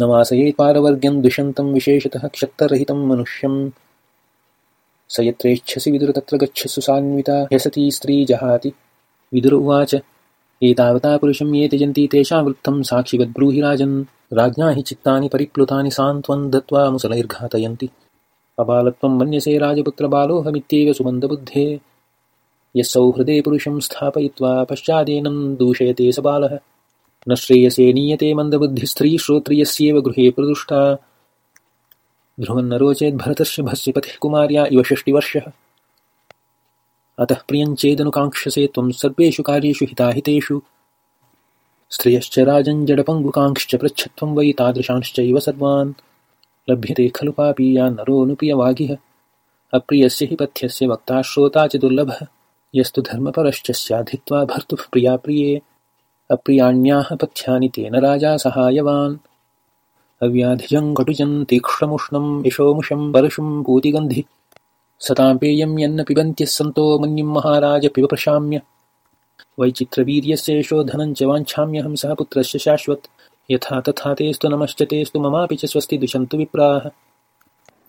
न वासयेत् पारवर्ग्यं द्विषन्तं विशेषतः क्षत्तरहितं मनुष्यं स यत्रेच्छसि विदुर तत्र गच्छसु सान्विता ह्यसती स्त्री जहाति। विदुर उवाच एतावता पुरुषं ये त्यजन्ति तेषां वृत्तं साक्षिवद्ब्रूहि राजन्। राज्ञा हि चित्तानि परिप्लुतानि सान्त्वं दत्त्वा मुसलैर्घातयन्ति। अबालत्वं मन्यसे राजपुत्रबालोहमित्येव सुमन्दबुद्धे यः सौहृदे पुरुषं स्थापयित्वा पश्चादेनं दूषयते स बालः न श्रेयसे नीयते मन्दबुद्धिस्त्रीश्रोत्रियस्येव गृहे प्रदुष्टा। ध्रुवन्न रोचेद्भरतस्य भस्यपतिः कुमार्या इव षष्टिवर्षः। अतः प्रियञ्चेदनुकाङ्क्षसे त्वं सर्वेषु कार्येषु हिताहितेषु। स्त्रियश्च राजञ्जडपङ्गुकाङ्क्षश्च पृच्छत्वं वै तादृशांश्चैव सर्वान्। लभ्यते खलु पापीयान्नरोऽनुप्रियवागिह अप्रियस्य हि पथ्यस्य वक्ता श्रोता च दुर्लभः। यस्तु धर्मपरश्च स्याधित्वा भर्तुः प्रियाप्रिये अप्रियाण्याः पथ्यानि तेन राजा सहायवान्। अव्याधिजं कटुजं तीक्ष्णमुष्णं यशोमुषं परशुं पूतिगन्धि। सतां पेयं यन्न पिबन्त्यः सन्तो मन्युं महाराज पिब प्रशाम्य। वैचित्रवीर्यस्येषो धनं च वाञ्छाम्यहं सह पुत्रस्य शाश्वत्। यथा तथा तेस्तु नमश्च तेस्तु ममापि च स्वस्ति द्विषन्तु विप्राः।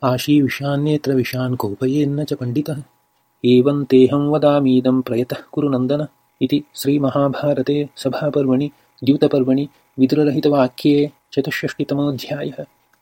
आशीविषान्नेत्रविषान् कोपयेन्न च पण्डितः। एवं तेऽहं वदामीदं प्रयतः कुरु नन्दन इति श्रीमहाभारते सभापर्वणि द्यूतपर्वणि विदुररहितवाक्ये चतुष्षष्टितमोऽध्यायः